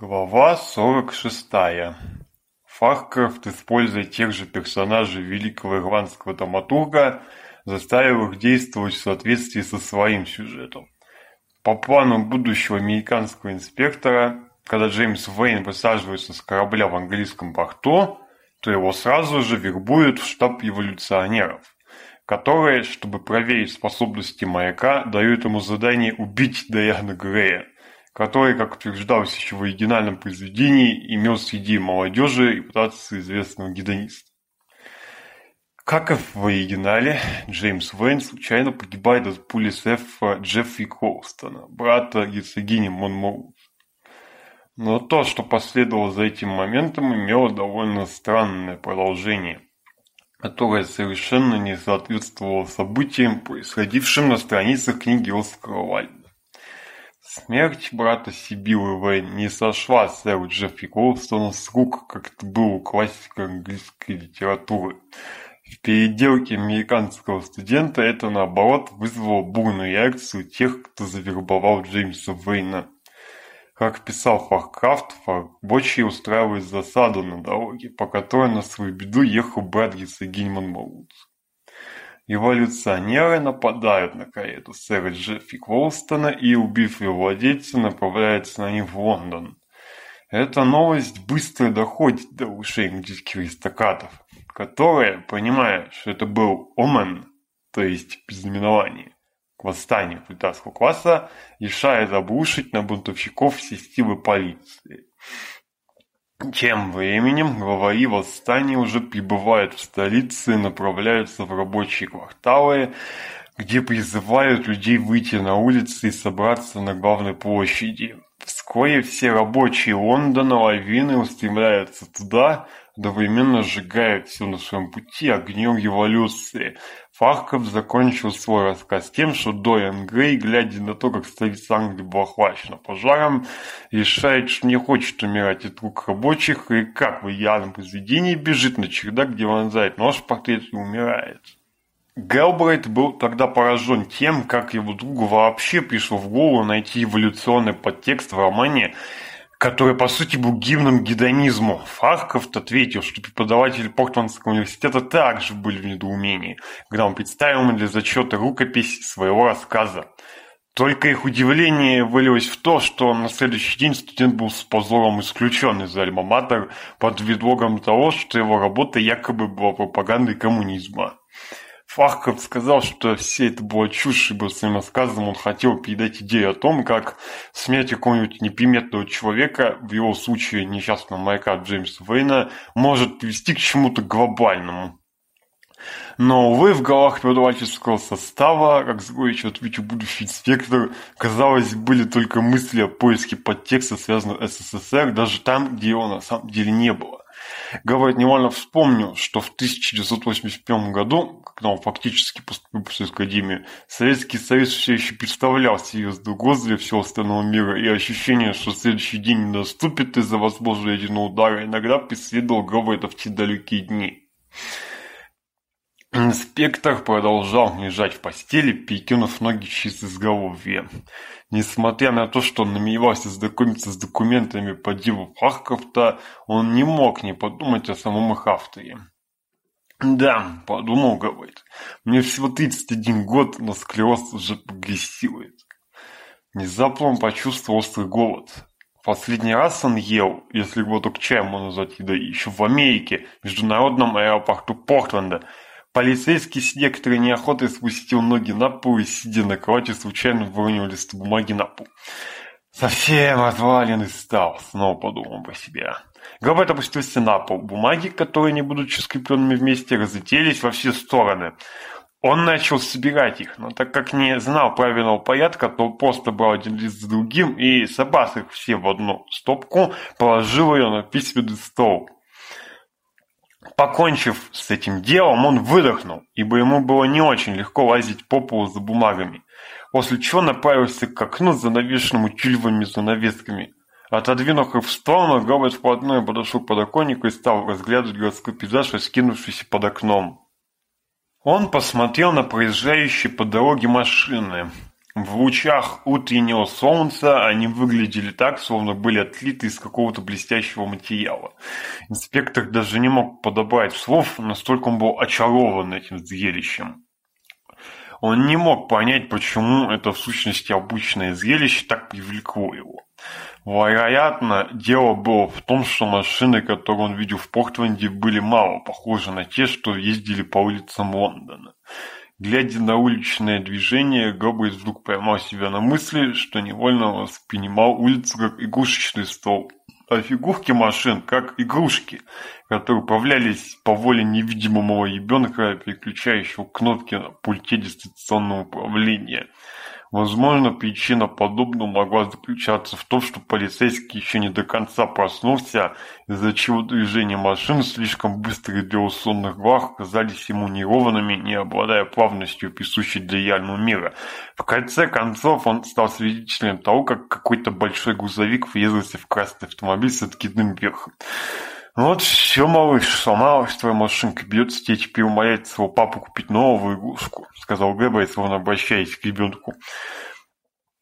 Глава 46. Фахкрафт, используя тех же персонажей великого ирландского драматурга, заставил их действовать в соответствии со своим сюжетом. По плану будущего американского инспектора, когда Джеймс Вейн высаживается с корабля в английском порту, то его сразу же вербуют в штаб эволюционеров, которые, чтобы проверить способности маяка, дают ему задание убить Даяна Грея – который, как утверждалось еще в оригинальном произведении, имел среди молодежи репутацию известного гедониста. Как и в оригинале, Джеймс Вейн случайно погибает от пули Сефа Джеффри Колстона, брата герцогини Монмоут. Но то, что последовало за этим моментом, имело довольно странное продолжение, которое совершенно не соответствовало событиям, происходившим на страницах книги Оскара Вальда смерть брата Сибилова не сошла с Элджефи Голстона с рук, как это было у классика английской литературы. В переделке американского студента это, наоборот, вызвало бурную реакцию тех, кто завербовал Джеймса Вейна. Как писал Фаркрафт, рабочие устраивают засаду на дороге, по которой на свою беду ехал Брэдгис и Гильман Маутс. Эволюционеры нападают на карету сэра Джеффи Колстона и, убив его владельца, направляются на них в Лондон. Эта новость быстро доходит до ушей английских аристократов, которые, понимая, что это был омен, то есть предзнаменование, к восстанию пролетарского класса, решает обрушить на бунтовщиков все силы полиции. Тем временем глава Ива Стани уже прибывает в столице и направляются в рабочие кварталы, где призывают людей выйти на улицы и собраться на главной площади. Вскоре все рабочие Лондона лавины устремляются туда, Одновременно сжигает все на своем пути огнем эволюции. Фахков закончил свой рассказ тем, что Дориан Грей, глядя на то, как столица Англии была охвачена пожаром, решает, что не хочет умирать от рук рабочих, и как в идеальном произведении бежит на чердак, где вонзает нож в портрет и умирает. Гелбрейт был тогда поражен тем, как его другу вообще пришло в голову найти эволюционный подтекст в романе который, по сути, был гимном гедонизму. Фарков ответил, что преподаватели Портландского университета также были в недоумении, когда он представил им для зачета рукопись своего рассказа. Только их удивление вылилось в то, что на следующий день студент был с позором исключен из альма-матер под предлогом того, что его работа якобы была пропагандой коммунизма. Фахков сказал, что все это была чушь, ибо своим рассказом он хотел передать идею о том, как смерть какого-нибудь неприметного человека, в его случае несчастного майка Джеймса Вейна, может привести к чему-то глобальному. Но, увы, в головах преподавательского состава, как сгорячо отвечу будущий инспектор, казалось, были только мысли о поиске подтекста, связанного с СССР, даже там, где его на самом деле не было говорит невольно вспомнил, что в 1985 году, когда он фактически поступил в Академию, Советский Союз все еще представлял серьезную угрозу для всего остального мира, и ощущение, что следующий день не наступит из-за возможного единого удара, иногда преследовал Говорита в те далекие дни. Инспектор продолжал лежать в постели, перекинув ноги через изголовье. Несмотря на то, что он намеревался знакомиться с документами по делу Харковта, он не мог не подумать о самом их авторе. «Да», — подумал говорит, — «мне всего 31 год, но склероз уже прогрессирует». Внезапно он почувствовал острый голод. Последний раз он ел, если его только чаем можно назвать едой, еще в Америке, в международном аэропорту Портленда — Полицейский, с некоторой неохотой спустил ноги на пол и, сидя на кровати, случайно выронил лист бумаги на пол. Совсем отвален и стал, снова подумал по себе. Гробет опустился на пол. Бумаги, которые, не будучи скрепленными вместе, разлетелись во все стороны. Он начал собирать их, но так как не знал правильного порядка, то просто брал один лист за другим и, собрал их все в одну стопку, положил ее на письменный стол. Покончив с этим делом, он выдохнул, ибо ему было не очень легко лазить по полу за бумагами, после чего направился к окну с занавешенному тюльвами занавесками. Отодвинув их в сторону, Роберт вплотную подошел к подоконнику и стал разглядывать городской пейзаж, раскинувшийся под окном. Он посмотрел на проезжающие по дороге машины, в лучах утреннего солнца они выглядели так, словно были отлиты из какого-то блестящего материала. Инспектор даже не мог подобрать слов, настолько он был очарован этим зрелищем. Он не мог понять, почему это в сущности обычное зрелище так привлекло его. Вероятно, дело было в том, что машины, которые он видел в Портленде, были мало похожи на те, что ездили по улицам Лондона. Глядя на уличное движение, Габбель вдруг поймал себя на мысли, что невольно воспринимал улицу как игрушечный стол, а фигурки машин как игрушки, которые управлялись по воле невидимого ребенка, переключающего кнопки на пульте дистанционного управления – Возможно, причина подобного могла заключаться в том, что полицейский еще не до конца проснулся, из-за чего движения машин, слишком быстрые для усонных глаз, казались ему неровными, не обладая плавностью, присущей для реального мира. В конце концов, он стал свидетелем того, как какой-то большой грузовик врезался в красный автомобиль с откидным верхом. Ну Вот все, малыш, сломалось твоей машинка, бьется течь, пил умоляется своего папу купить новую игрушку, сказал Гэббельс, словно обращаясь к ребенку.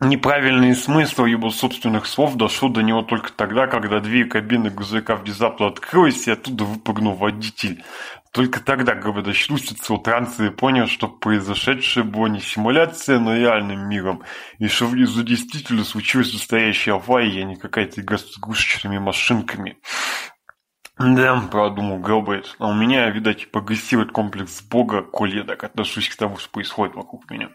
Неправильный смысл его собственных слов дошел до него только тогда, когда две кабины грузовика внезапно открылась, и оттуда выпрыгнул водитель. Только тогда Гэббельс очнулся от транса и понял, что произошедшее было не симуляция, но реальным миром, и что внизу действительно случилась настоящая авария, а не какая-то игра с игрушечными машинками. Да, продумал Гэлбейт, а у меня, видать, типа, погостивает комплекс бога коледок, отношусь к тому, что происходит вокруг меня.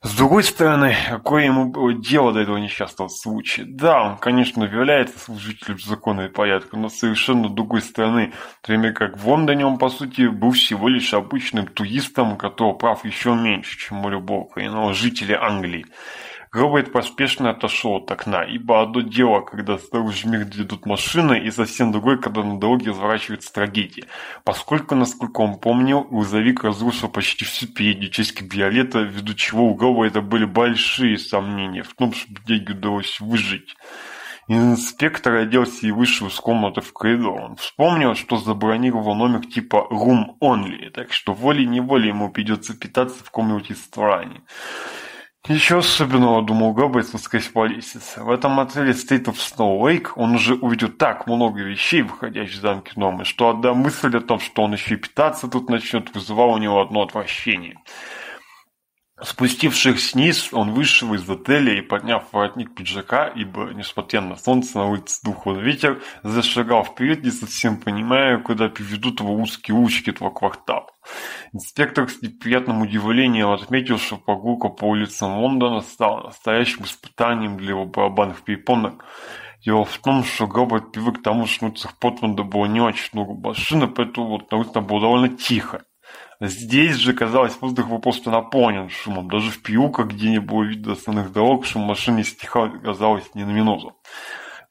С другой стороны, какое ему было дело до этого несчастного случая? Да, он, конечно, является служителем закона и порядка, но совершенно другой стороны, время как Вон до он, по сути, был всего лишь обычным туристом, у которого прав еще меньше, чем у любого коренного жителя Англии. Говорит поспешно отошел от окна, ибо одно дело, когда снаружи мир идут машины, и совсем другое, когда на дороге разворачивается трагедия. Поскольку, насколько он помнил, грузовик разрушил почти всю переднюю часть кабриолета, ввиду чего у Роберта были большие сомнения в том, чтобы деньги удалось выжить. Инспектор оделся и вышел из комнаты в коридор. Он вспомнил, что забронировал номер типа «Room Only», так что волей-неволей ему придется питаться в комнате с еще особенного, думал Габбетс, воскресполисец. В этом отеле State of Snow Lake он уже увидит так много вещей, выходящих за рамки нормы, что одна мысль о том, что он еще и питаться тут начнет, вызывала у него одно отвращение. Спустившись вниз, он вышел из отеля и, подняв воротник пиджака, ибо, несмотря на солнце, на улице духал ветер, зашагал вперед, не совсем понимая, куда приведут его узкие улочки этого квартала. Инспектор с неприятным удивлением отметил, что прогулка по улицам Лондона стала настоящим испытанием для его барабанных перепонок. Дело в том, что Габбард привык к тому, что в Портленда было не очень много машин, поэтому вот на улице было довольно тихо. Здесь же, казалось, воздух был просто наполнен шумом. Даже в переулках, где не было видно основных дорог, шум машин стихал, казалось, ни на минуту.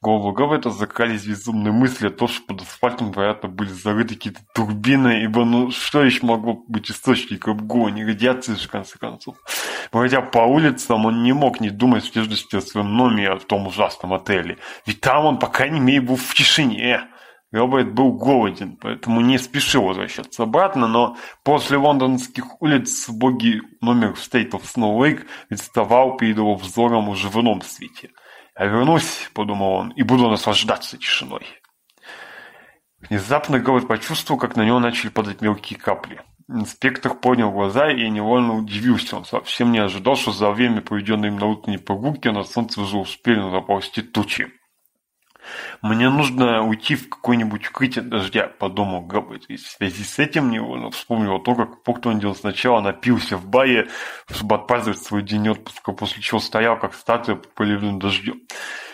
Голову Гавета закались безумные мысли о том, что под асфальтом, вероятно, были зарыты какие-то турбины, ибо ну что еще могло быть источником гони, радиации же, в конце концов. Пройдя по улицам, он не мог не думать в прежде о своем номере в том ужасном отеле, ведь там он, по крайней мере, был в тишине. Роберт был голоден, поэтому не спешил возвращаться обратно, но после лондонских улиц боги номер State of Snow Lake представал перед его взором уже в ином свете. «Я вернусь», — подумал он, — «и буду наслаждаться тишиной». Внезапно Говард почувствовал, как на него начали падать мелкие капли. Инспектор поднял глаза и невольно удивился. Он совсем не ожидал, что за время, проведенное им на утренней прогулке, на солнце уже успели наползти тучи. Мне нужно уйти в какое-нибудь укрытие от дождя, подумал Габбет. И в связи с этим мне вспомнил то, как Портундил сначала напился в бае, чтобы отпраздновать свой день отпуска, после чего стоял, как статуя под поливным дождем.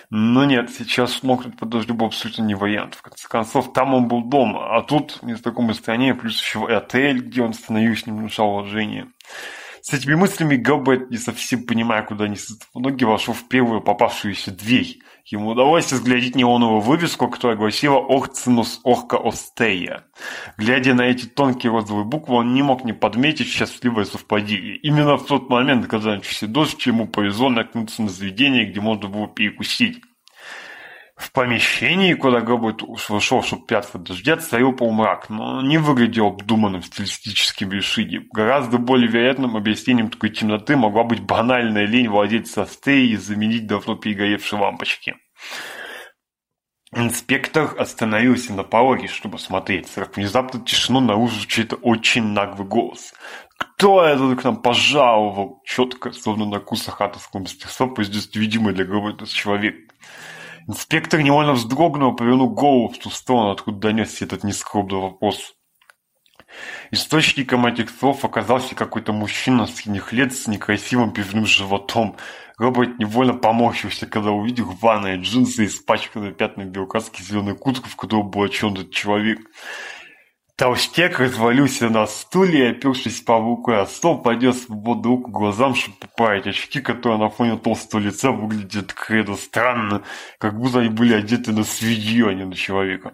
Но нет, сейчас мокнуть под дождем был абсолютно не вариант. В конце концов, там он был дома, а тут не в таком стране, плюс еще и отель, где он становился, не внушал уважения. С этими мыслями Габбет, не совсем понимая, куда несут ноги, вошел в первую попавшуюся дверь Ему удалось разглядеть неоновую вывеску, которая гласила «Орцинус Охка Остея». Глядя на эти тонкие розовые буквы, он не мог не подметить счастливое совпадение. Именно в тот момент, когда начался дождь, ему повезло наткнуться на заведение, где можно было перекусить. В помещении, куда Габбет ушел, чтобы прятаться дождя, стоял полумрак, но не выглядел обдуманным стилистическим решением. Гораздо более вероятным объяснением такой темноты могла быть банальная лень владельца стей и заменить давно перегоревшие лампочки. Инспектор остановился на пороге, чтобы смотреть. Как внезапно тишину наружу чей-то очень наглый голос. «Кто этот к нам пожаловал?» Четко, словно на курсах атомского мастерства, произнес видимый для Габбета человек. человек. Инспектор невольно вздрогнул, повернул голову в ту сторону, откуда донесся этот нескромный вопрос. Источником этих слов оказался какой-то мужчина средних лет с некрасивым пивным животом. Роберт невольно поморщился, когда увидел ванные джинсы, испачканные пятнами белократской зеленой куртки, в которую был чем-то человек толстяк развалился на стуле и, опершись повукой о «А», стол, поднес свободную руку глазам, чтобы поправить очки, которые на фоне толстого лица выглядят кредо странно, как будто они были одеты на свинью, а не на человека.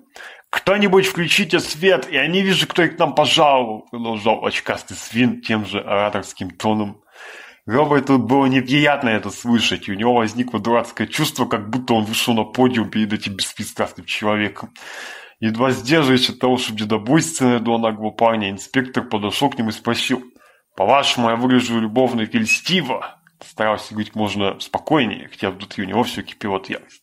«Кто-нибудь включите свет, я не вижу, кто их к нам пожаловал!» — продолжал очкастый свин тем же ораторским тоном. Роберту было неприятно это слышать, и у него возникло дурацкое чувство, как будто он вышел на подиум перед этим беспристрастным человеком. Едва сдерживаясь от того, чтобы недобойственно до глупания, инспектор подошел к нему и спросил. «По-вашему, я выгляжу любовно и льстиво?» Старался говорить можно спокойнее, хотя внутри у него все кипело от ярости.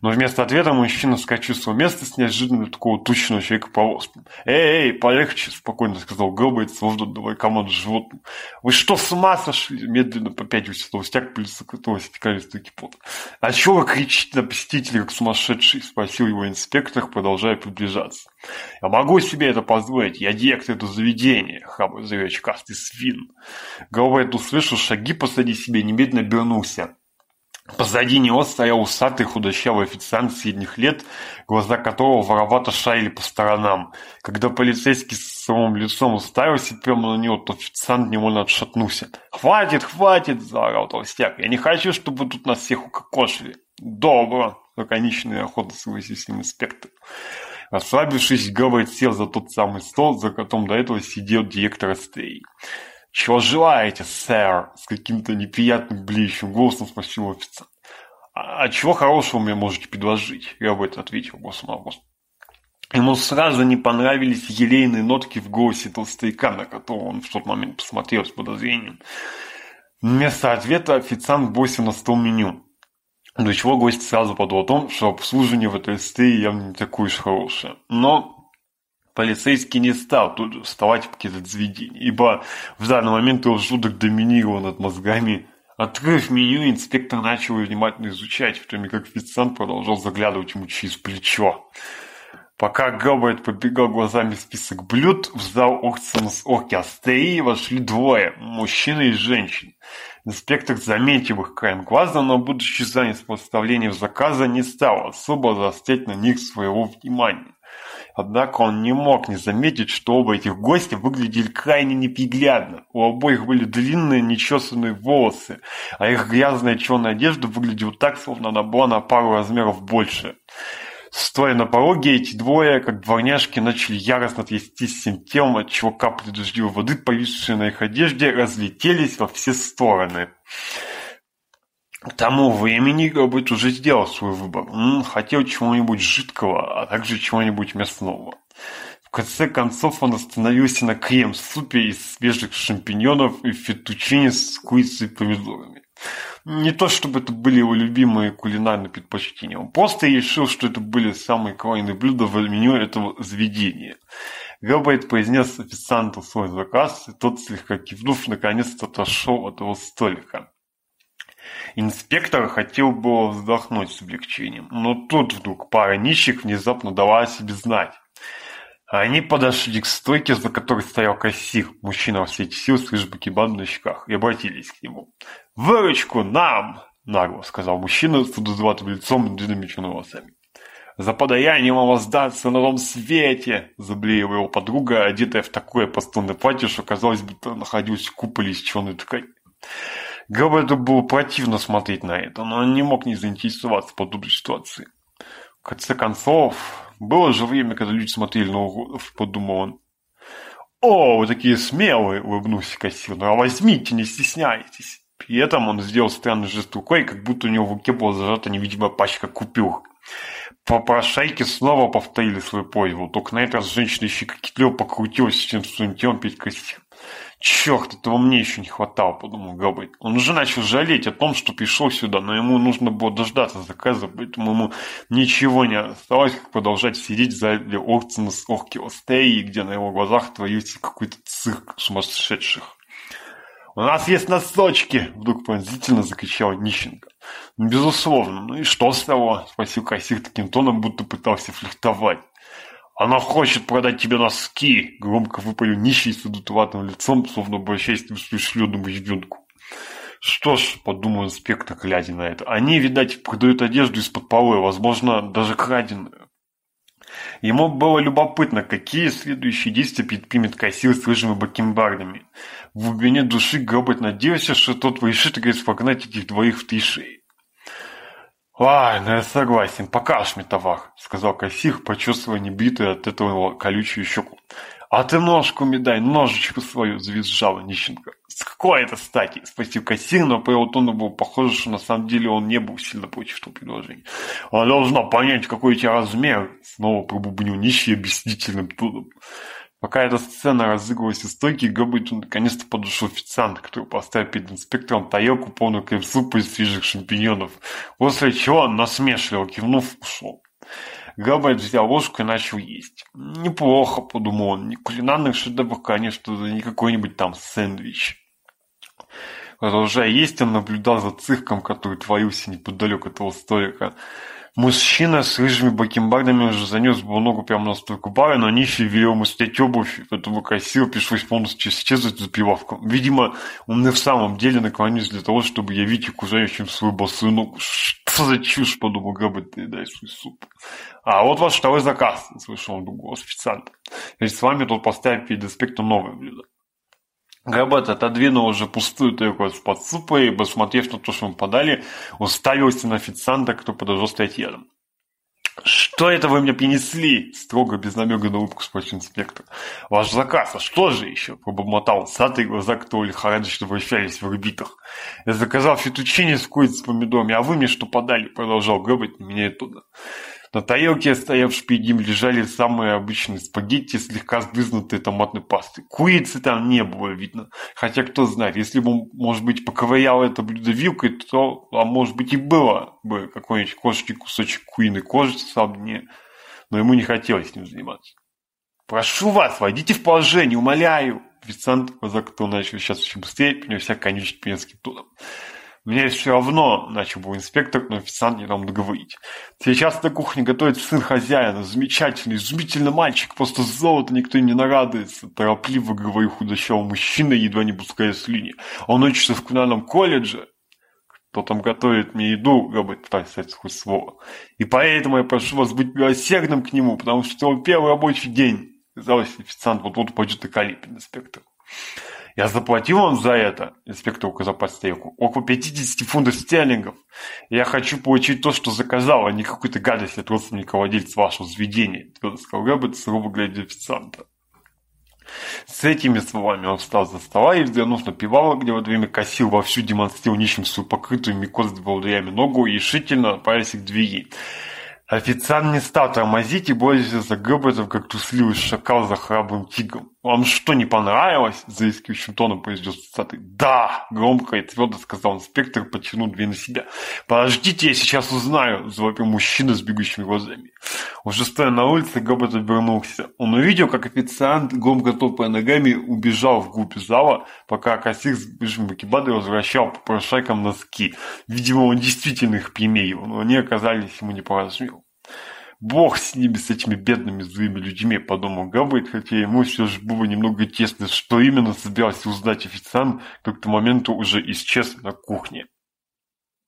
Но вместо ответа мужчина вскочил с места с неожиданно такого тучного человека повоз. «Эй, эй, полегче!» — спокойно сказал Гэлбайт, сложно давай команду животному. «Вы что, с ума сошли?» — медленно попятился толстяк, пылесокотого стекалистый кипот. «А чего вы кричите на посетителей, как сумасшедший?» — спросил его инспектор, продолжая приближаться. «Я могу себе это позволить, я директор этого заведения!» — хабрый заверчкастый свин. Гэлбайт услышал шаги посади себе, немедленно обернулся. Позади него стоял усатый худощавый официант средних лет, глаза которого воровато шарили по сторонам. Когда полицейский с самым лицом уставился прямо на него, то официант невольно отшатнулся. «Хватит, хватит!» – заорал толстяк. «Я не хочу, чтобы тут нас всех укокошили!» «Добро!» – лаконично и охотно согласился инспектор. Расслабившись, Гавайт сел за тот самый стол, за которым до этого сидел директор СТИ. Чего желаете, сэр? С каким-то неприятным блеющим голосом спросил офицер. «А, а чего хорошего мне можете предложить?» Роберт ответил голосом Август. Ему сразу не понравились елейные нотки в голосе толстяка, на которого он в тот момент посмотрел с подозрением. Вместо ответа официант бросил на стол меню, до чего гость сразу подумал о том, что обслуживание в этой стее явно не такое уж хорошее. Но полицейский не стал тут вставать в какие-то заведения, ибо в данный момент его желудок доминировал над мозгами. Открыв меню, инспектор начал внимательно изучать, в то время как официант продолжал заглядывать ему через плечо. Пока Габбайт подбегал глазами список блюд, в зал Орксонс Оркиастеи вошли двое – мужчина и женщина. Инспектор, заметив их краем глаза, но будучи занят с поставлением заказа, не стал особо заострять на них своего внимания. Однако он не мог не заметить, что оба этих гостя выглядели крайне неприглядно. У обоих были длинные нечесанные волосы, а их грязная черная одежда выглядела так, словно она была на пару размеров больше. Стоя на пороге, эти двое, как дворняжки, начали яростно трястись всем телом, отчего капли дождевой воды, повисшие на их одежде, разлетелись во все стороны. Тому в имени будет уже сделал свой выбор. Он хотел чего-нибудь жидкого, а также чего-нибудь мясного. В конце концов он остановился на крем-супе из свежих шампиньонов и фетучине с курицей и помидорами. Не то чтобы это были его любимые кулинарные предпочтения, он просто решил, что это были самые крайные блюда в меню этого заведения. Габайт произнес официанту свой заказ, и тот, слегка кивнув, наконец-то отошел от его столика. Инспектор хотел было вздохнуть с облегчением, но тут вдруг пара нищих внезапно дала о себе знать. Они подошли к стойке, за которой стоял кассир, мужчина в свете сил с кебан на щеках, и обратились к нему. «Выручку нам!» – нагло сказал мужчина с удозватым лицом и длинными черноволосами. «За подаяние вам сдаться на том свете!» – заблеяла его подруга, одетая в такое пастунное платье, что, казалось бы, находилась в куполе из черной ткани. Габальду было противно смотреть на это, но он не мог не заинтересоваться подобной ситуации. В конце концов, было же время, когда люди смотрели на уродов, подумал он. «О, вы такие смелые!» — улыбнулся Кассир. «Ну а возьмите, не стесняйтесь!» При этом он сделал странный жест рукой, как будто у него в руке была зажата невидимая пачка купюр. Попрошайки снова повторили свою просьбу, только на этот раз женщина еще как-то покрутилась всем своим телом перед Кассиром. Черт, этого мне еще не хватало, подумал Габайт. Он уже начал жалеть о том, что пришел сюда, но ему нужно было дождаться заказа, поэтому ему ничего не осталось, как продолжать сидеть за Орцена с Остеи, где на его глазах творится какой-то цирк сумасшедших. «У нас есть носочки!» — вдруг пронзительно закричал Нищенко. «Ну, «Безусловно. Ну и что с того?» — спросил кассир таким тоном, будто пытался флиртовать. Она хочет продать тебе носки! — громко выпалил нищий с удутоватым лицом, словно обращаясь к смышленному ягненку. Что ж, подумал инспектор, глядя на это, они, видать, продают одежду из-под полы, возможно, даже краденую. Ему было любопытно, какие следующие действия предпримет Кассил с рыжими бакенбардами. В глубине души Гробот надеялся, что тот решит, говорит погнать этих двоих в три шеи. Ай, но я согласен, покажешь мне товар, — сказал кассир, почувствуя небритую от этого колючую щеку. — А ты ножку мне дай, ножичку свою, — завизжала нищенка. — С какой это стати? — спросил кассир, но по его тону было похоже, что на самом деле он не был сильно против этого предложения. — Она должна понять, какой у тебя размер, — снова пробубнил нищий объяснительным тоном. Пока эта сцена разыгрывалась из стойки, Габбард наконец-то подошел официант, который поставил перед инспектором тарелку, полную крем-супа из свежих шампиньонов, после чего он насмешливо кивнув, ушел. Габбард взял ложку и начал есть. «Неплохо», — подумал он, — «не кулинарный шедевр, конечно, да не какой-нибудь там сэндвич». Продолжая есть, он наблюдал за цирком, который творился неподалеку от того столика. Мужчина с рыжими бакенбардами уже занес бы ногу прямо на стойку бара, но нищий велел ему снять обувь, поэтому красиво пришлось полностью исчезнуть за прилавком. Видимо, он и в самом деле наклонился для того, чтобы явить окружающим свою босую ногу. Что за чушь, подумал Габбет, и дай свой суп. А вот ваш второй заказ, слышал он голос официанта. Ведь с вами тут поставить перед аспектом новое блюдо. Рэббет отодвинул уже пустую тарелку с подсыпой и, посмотрев на то, что ему подали, уставился на официанта, кто подошел стоять рядом. «Что это вы мне принесли?» — строго, без намека на улыбку спросил инспектор. «Ваш заказ, а что же еще?» — пробормотал сатый глаза, кто лихорадочно вращались в орбитах. «Я заказал фетучини с курицей с помидорами, а вы мне что подали?» — продолжал Гребать, не меняя туда. На тарелке, стоявшей перед ним, лежали самые обычные спагетти, слегка сбызнутые томатной пастой. Курицы там не было видно. Хотя, кто знает, если бы может быть, поковырял это блюдо вилкой, то, а может быть, и было бы какой-нибудь кошечки кусочек куриной кожи сам дне. Но ему не хотелось с ним заниматься. «Прошу вас, войдите в положение, умоляю!» Официант, глаза кто начал сейчас еще быстрее, вся конючить пенским тоном. Мне все равно, — начал был инспектор, но официант не дал договорить. Сейчас на кухне готовит сын хозяина, замечательный, изумительный мальчик, просто золото никто не нарадуется, — торопливо говорю худощавый мужчина, едва не пуская слюни. Он учится в кулинарном колледже. Кто там готовит мне еду, — говорит, пытаясь сказать хоть слово. И поэтому я прошу вас быть милосердным к нему, потому что он первый рабочий день. Казалось, официант вот-вот пойдет и калипин инспектор. Я заплатил вам за это, инспектор указал подстилку, около 50 фунтов стерлингов. Я хочу получить то, что заказал, а не какую-то гадость от родственника владельца вашего заведения, твердо сказал Рэббит, сурово глядя официанта. С этими словами он встал за стола и, взглянув на пивало, где во время косил вовсю демонстрировал нищим свою покрытую микоз с ногу и решительно отправился к двери. Официант не стал тормозить и борется за Гэббетом, как трусливый шакал за храбрым тигром. Вам что, не понравилось? — заискивающим тоном произнес усатый. — Да! — громко и твердо сказал инспектор, подтянул дверь на себя. — Подождите, я сейчас узнаю! — завопил мужчина с бегущими глазами. Уже стоя на улице, Габбет обернулся. Он увидел, как официант, громко топая ногами, убежал вглубь зала, пока кассир с бежим Бакибадой возвращал по прошайкам носки. Видимо, он действительно их примерил, но они оказались ему не по размеру. Бог с ними, с этими бедными злыми людьми, подумал Габбайт, хотя ему все же было немного тесно, что именно собирался узнать официант, как к тому моменту уже исчез на кухне.